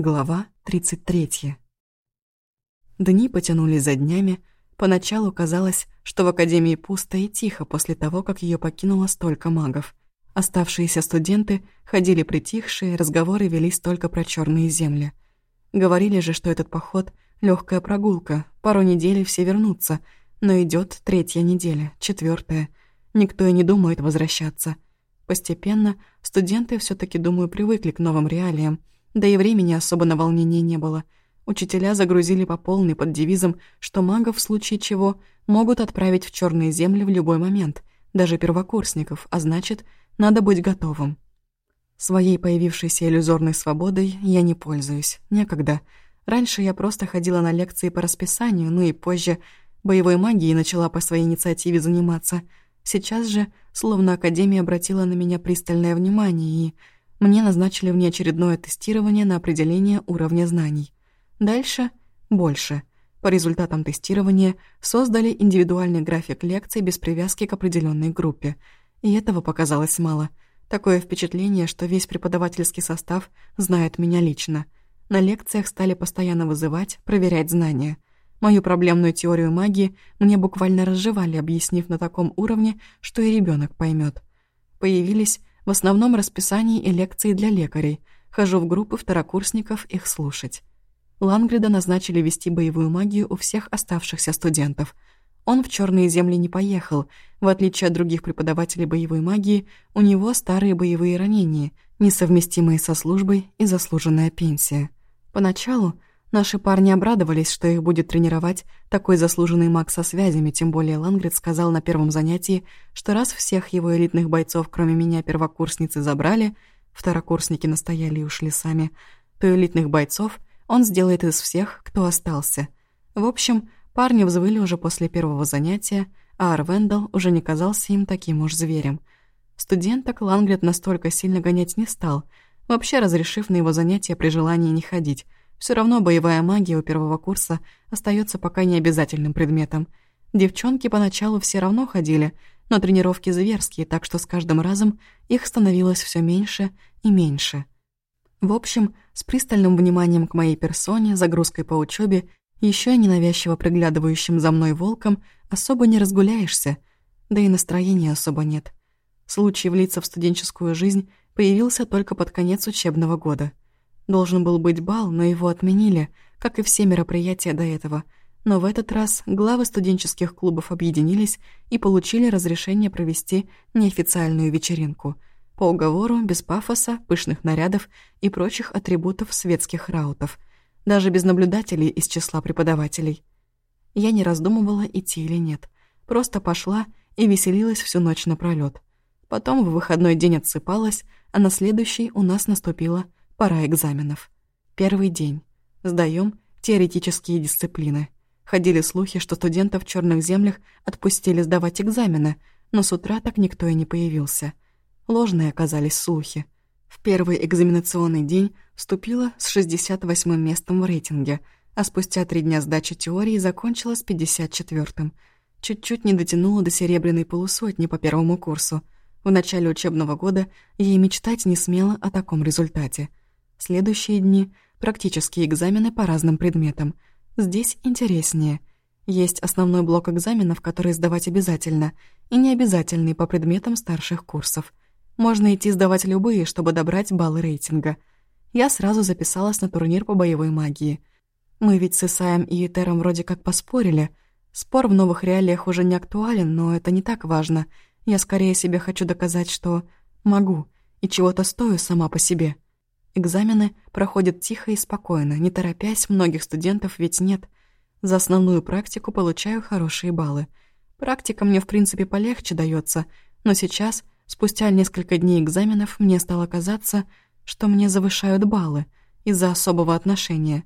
Глава 33. Дни потянулись за днями. Поначалу казалось, что в Академии пусто и тихо после того, как ее покинуло столько магов. Оставшиеся студенты ходили притихшие, разговоры велись только про черные земли. Говорили же, что этот поход — легкая прогулка, пару недель все вернутся, но идет третья неделя, четвертая. Никто и не думает возвращаться. Постепенно студенты все таки думаю, привыкли к новым реалиям — да и времени особо на волнение не было. Учителя загрузили по полной под девизом, что магов в случае чего могут отправить в черные земли в любой момент, даже первокурсников, а значит, надо быть готовым. Своей появившейся иллюзорной свободой я не пользуюсь, некогда. Раньше я просто ходила на лекции по расписанию, ну и позже боевой магией начала по своей инициативе заниматься. Сейчас же, словно Академия обратила на меня пристальное внимание и мне назначили внеочередное тестирование на определение уровня знаний. Дальше — больше. По результатам тестирования создали индивидуальный график лекций без привязки к определенной группе. И этого показалось мало. Такое впечатление, что весь преподавательский состав знает меня лично. На лекциях стали постоянно вызывать, проверять знания. Мою проблемную теорию магии мне буквально разжевали, объяснив на таком уровне, что и ребенок поймет. Появились в основном расписании и лекции для лекарей. Хожу в группы второкурсников их слушать. Лангрида назначили вести боевую магию у всех оставшихся студентов. Он в черные земли не поехал. В отличие от других преподавателей боевой магии, у него старые боевые ранения, несовместимые со службой и заслуженная пенсия. Поначалу Наши парни обрадовались, что их будет тренировать такой заслуженный маг со связями, тем более Лангрид сказал на первом занятии, что раз всех его элитных бойцов, кроме меня, первокурсницы забрали, второкурсники настояли и ушли сами, то элитных бойцов он сделает из всех, кто остался. В общем, парни взвыли уже после первого занятия, а Арвендал уже не казался им таким уж зверем. Студенток Лангрид настолько сильно гонять не стал, вообще разрешив на его занятия при желании не ходить, все равно боевая магия у первого курса остается пока не обязательным предметом. Девчонки поначалу все равно ходили, но тренировки зверские, так что с каждым разом их становилось все меньше и меньше. В общем, с пристальным вниманием к моей персоне, загрузкой по учебе, еще и ненавязчиво приглядывающим за мной волком, особо не разгуляешься, да и настроения особо нет. Случай влиться в студенческую жизнь появился только под конец учебного года — Должен был быть бал, но его отменили, как и все мероприятия до этого. Но в этот раз главы студенческих клубов объединились и получили разрешение провести неофициальную вечеринку. По уговору, без пафоса, пышных нарядов и прочих атрибутов светских раутов. Даже без наблюдателей из числа преподавателей. Я не раздумывала, идти или нет. Просто пошла и веселилась всю ночь напролёт. Потом в выходной день отсыпалась, а на следующий у нас наступила Пора экзаменов. Первый день. Сдаем теоретические дисциплины. Ходили слухи, что студентов в черных землях отпустили сдавать экзамены, но с утра так никто и не появился. Ложные оказались слухи. В первый экзаменационный день вступила с 68-м местом в рейтинге, а спустя три дня сдачи теории закончила с 54-м. Чуть-чуть не дотянула до серебряной полусотни по первому курсу. В начале учебного года ей мечтать не смела о таком результате. Следующие дни — практические экзамены по разным предметам. Здесь интереснее. Есть основной блок экзаменов, который сдавать обязательно, и необязательный по предметам старших курсов. Можно идти сдавать любые, чтобы добрать баллы рейтинга. Я сразу записалась на турнир по боевой магии. Мы ведь с Исаем и Етером вроде как поспорили. Спор в новых реалиях уже не актуален, но это не так важно. Я скорее себе хочу доказать, что могу, и чего-то стою сама по себе. Экзамены проходят тихо и спокойно, не торопясь, многих студентов ведь нет. За основную практику получаю хорошие баллы. Практика мне, в принципе, полегче дается, но сейчас, спустя несколько дней экзаменов, мне стало казаться, что мне завышают баллы из-за особого отношения.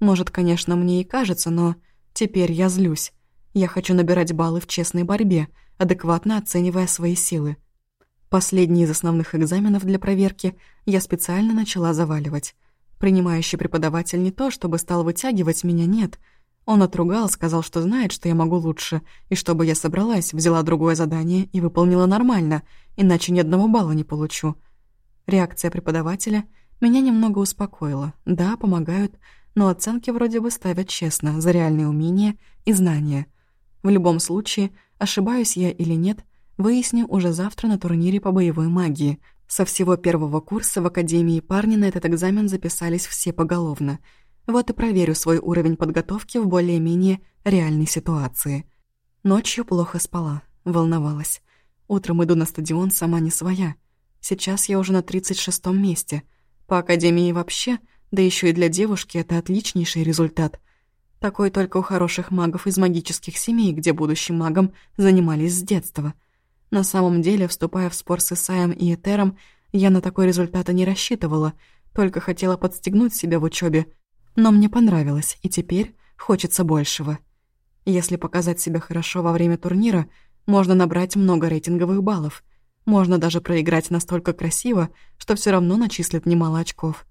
Может, конечно, мне и кажется, но теперь я злюсь. Я хочу набирать баллы в честной борьбе, адекватно оценивая свои силы. Последний из основных экзаменов для проверки я специально начала заваливать. Принимающий преподаватель не то, чтобы стал вытягивать меня, нет. Он отругал, сказал, что знает, что я могу лучше, и чтобы я собралась, взяла другое задание и выполнила нормально, иначе ни одного балла не получу. Реакция преподавателя Меня немного успокоило. Да, помогают, но оценки вроде бы ставят честно, за реальные умения и знания. В любом случае, ошибаюсь я или нет, выясню уже завтра на турнире по боевой магии. Со всего первого курса в Академии парни на этот экзамен записались все поголовно. Вот и проверю свой уровень подготовки в более-менее реальной ситуации. Ночью плохо спала, волновалась. Утром иду на стадион сама не своя. Сейчас я уже на 36-м месте. По Академии вообще, да еще и для девушки это отличнейший результат. Такой только у хороших магов из магических семей, где будущим магом занимались с детства. На самом деле, вступая в спор с Исаем и Этером, я на такой результат и не рассчитывала, только хотела подстегнуть себя в учебе. Но мне понравилось, и теперь хочется большего. Если показать себя хорошо во время турнира, можно набрать много рейтинговых баллов. Можно даже проиграть настолько красиво, что все равно начислят немало очков.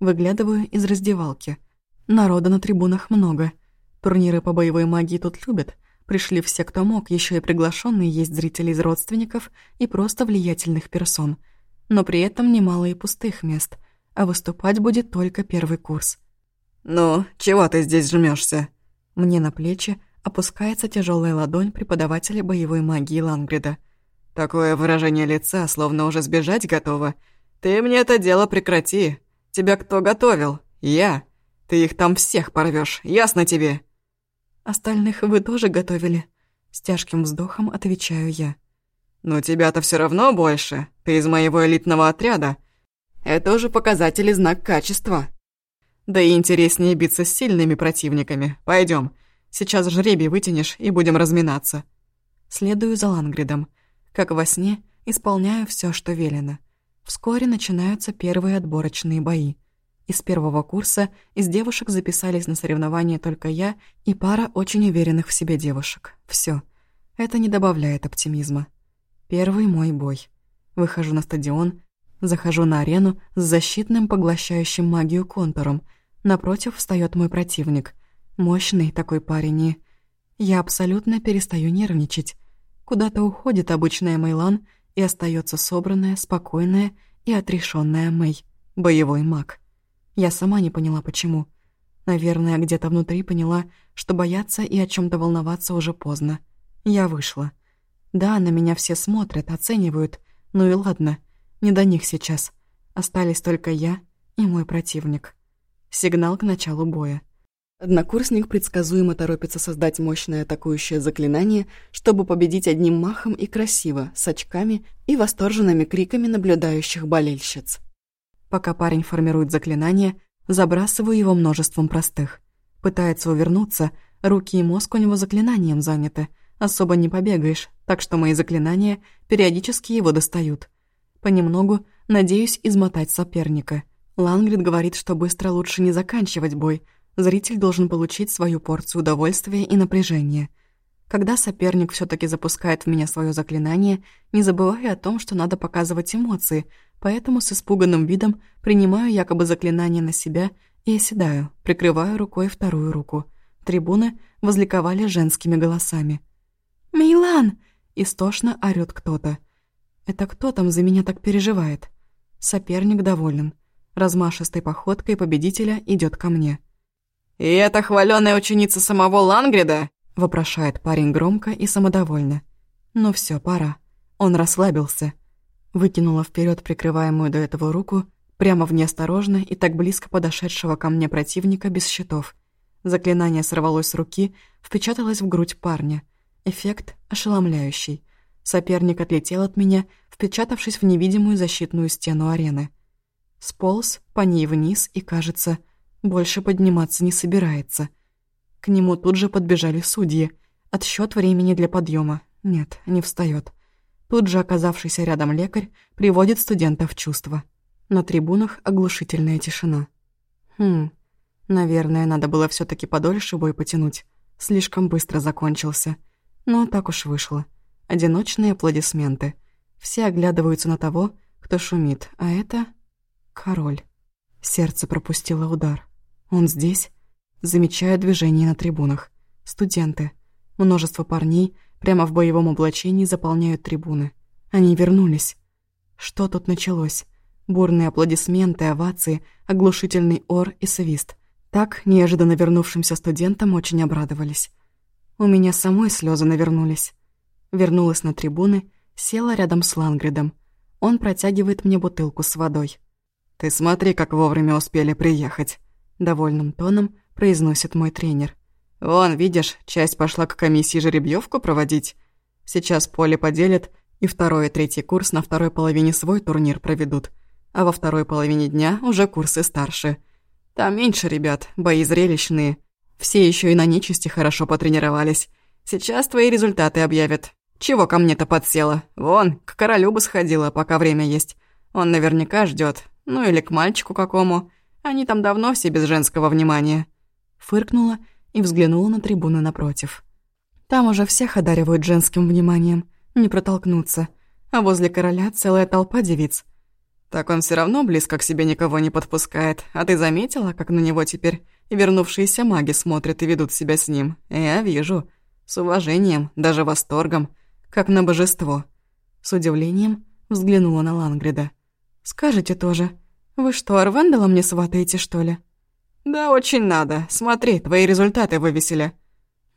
Выглядываю из раздевалки. Народа на трибунах много. Турниры по боевой магии тут любят. Пришли все, кто мог, еще и приглашенные есть зрители из родственников и просто влиятельных персон. Но при этом немало и пустых мест, а выступать будет только первый курс. «Ну, чего ты здесь жмешься? Мне на плечи опускается тяжелая ладонь преподавателя боевой магии Лангрида. «Такое выражение лица, словно уже сбежать готова. Ты мне это дело прекрати. Тебя кто готовил? Я. Ты их там всех порвешь, ясно тебе?» «Остальных вы тоже готовили?» С тяжким вздохом отвечаю я. «Но тебя-то все равно больше. Ты из моего элитного отряда. Это уже показатель и знак качества». Да и интереснее биться с сильными противниками. Пойдем. Сейчас жребий вытянешь и будем разминаться. Следую за Лангридом. Как во сне, исполняю все, что велено. Вскоре начинаются первые отборочные бои. Из первого курса из девушек записались на соревнования только я и пара очень уверенных в себе девушек. Все. Это не добавляет оптимизма. Первый мой бой. Выхожу на стадион, захожу на арену с защитным поглощающим магию контуром — Напротив встает мой противник. Мощный такой парень. Я абсолютно перестаю нервничать. Куда-то уходит обычная Мейлан, и остается собранная, спокойная и отрешенная Мэй, боевой маг. Я сама не поняла, почему. Наверное, где-то внутри поняла, что бояться и о чем то волноваться уже поздно. Я вышла. Да, на меня все смотрят, оценивают. Ну и ладно, не до них сейчас. Остались только я и мой противник. Сигнал к началу боя. Однокурсник предсказуемо торопится создать мощное атакующее заклинание, чтобы победить одним махом и красиво, с очками и восторженными криками наблюдающих болельщиц. Пока парень формирует заклинание, забрасываю его множеством простых. Пытается увернуться, руки и мозг у него заклинанием заняты, особо не побегаешь, так что мои заклинания периодически его достают. Понемногу надеюсь измотать соперника — Лангрид говорит, что быстро лучше не заканчивать бой. Зритель должен получить свою порцию удовольствия и напряжения. Когда соперник все таки запускает в меня свое заклинание, не забываю о том, что надо показывать эмоции, поэтому с испуганным видом принимаю якобы заклинание на себя и оседаю, прикрываю рукой вторую руку. Трибуны возликовали женскими голосами. «Мейлан!» — истошно орёт кто-то. «Это кто там за меня так переживает?» Соперник доволен размашистой походкой победителя идет ко мне. «И это хваленая ученица самого Лангрида?» — вопрошает парень громко и самодовольно. «Ну все, пора». Он расслабился. Выкинула вперед прикрываемую до этого руку, прямо в неосторожно и так близко подошедшего ко мне противника без щитов. Заклинание сорвалось с руки, впечаталось в грудь парня. Эффект ошеломляющий. Соперник отлетел от меня, впечатавшись в невидимую защитную стену арены. Сполз по ней вниз и, кажется, больше подниматься не собирается. К нему тут же подбежали судьи. Отсчет времени для подъема. Нет, не встает. Тут же оказавшийся рядом лекарь приводит студента в чувство. На трибунах оглушительная тишина. Хм, наверное, надо было все таки подольше бой потянуть. Слишком быстро закончился. Но так уж вышло. Одиночные аплодисменты. Все оглядываются на того, кто шумит, а это Король. Сердце пропустило удар. Он здесь? Замечаю движение на трибунах. Студенты. Множество парней прямо в боевом облачении заполняют трибуны. Они вернулись. Что тут началось? Бурные аплодисменты, овации, оглушительный ор и свист. Так неожиданно вернувшимся студентам очень обрадовались. У меня самой слезы навернулись. Вернулась на трибуны, села рядом с Лангридом. Он протягивает мне бутылку с водой. «Ты смотри, как вовремя успели приехать», — довольным тоном произносит мой тренер. «Вон, видишь, часть пошла к комиссии жеребьевку проводить. Сейчас поле поделят, и второй и третий курс на второй половине свой турнир проведут, а во второй половине дня уже курсы старше. Там меньше ребят, бои зрелищные. Все еще и на нечисти хорошо потренировались. Сейчас твои результаты объявят. Чего ко мне-то подсела? Вон, к королю бы сходила, пока время есть. Он наверняка ждет. Ну или к мальчику какому. Они там давно все без женского внимания». Фыркнула и взглянула на трибуны напротив. Там уже всех одаривают женским вниманием, не протолкнуться. А возле короля целая толпа девиц. Так он все равно близко к себе никого не подпускает. А ты заметила, как на него теперь вернувшиеся маги смотрят и ведут себя с ним? Я вижу. С уважением, даже восторгом. Как на божество. С удивлением взглянула на Лангрида. «Скажите тоже, вы что, Арвандала мне сватаете, что ли?» «Да очень надо. Смотри, твои результаты вывесили».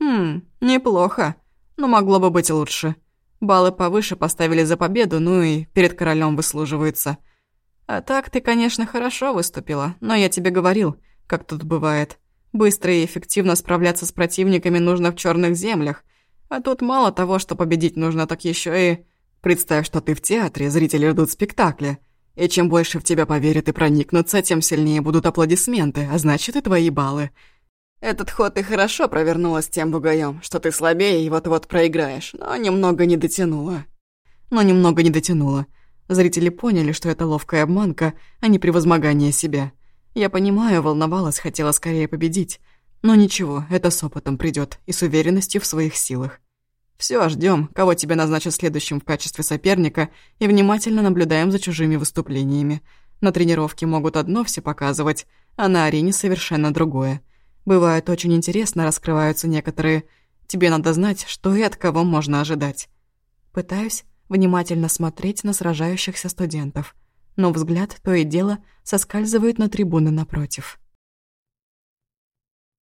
«Хм, неплохо. Но могло бы быть лучше. Баллы повыше поставили за победу, ну и перед королем выслуживаются. А так ты, конечно, хорошо выступила, но я тебе говорил, как тут бывает. Быстро и эффективно справляться с противниками нужно в черных землях. А тут мало того, что победить нужно, так еще и... Представь, что ты в театре, зрители ждут спектакля. И чем больше в тебя поверят и проникнутся, тем сильнее будут аплодисменты, а значит и твои баллы. Этот ход ты хорошо провернула с тем бугаем, что ты слабее и вот-вот проиграешь, но немного не дотянула. Но немного не дотянула. Зрители поняли, что это ловкая обманка, а не превозмогание себя. Я понимаю, волновалась, хотела скорее победить. Но ничего, это с опытом придет и с уверенностью в своих силах. Все, ждем, кого тебе назначат следующим в качестве соперника, и внимательно наблюдаем за чужими выступлениями. На тренировке могут одно все показывать, а на арене совершенно другое. Бывает очень интересно, раскрываются некоторые. Тебе надо знать, что и от кого можно ожидать. Пытаюсь внимательно смотреть на сражающихся студентов, но взгляд то и дело соскальзывает на трибуны напротив.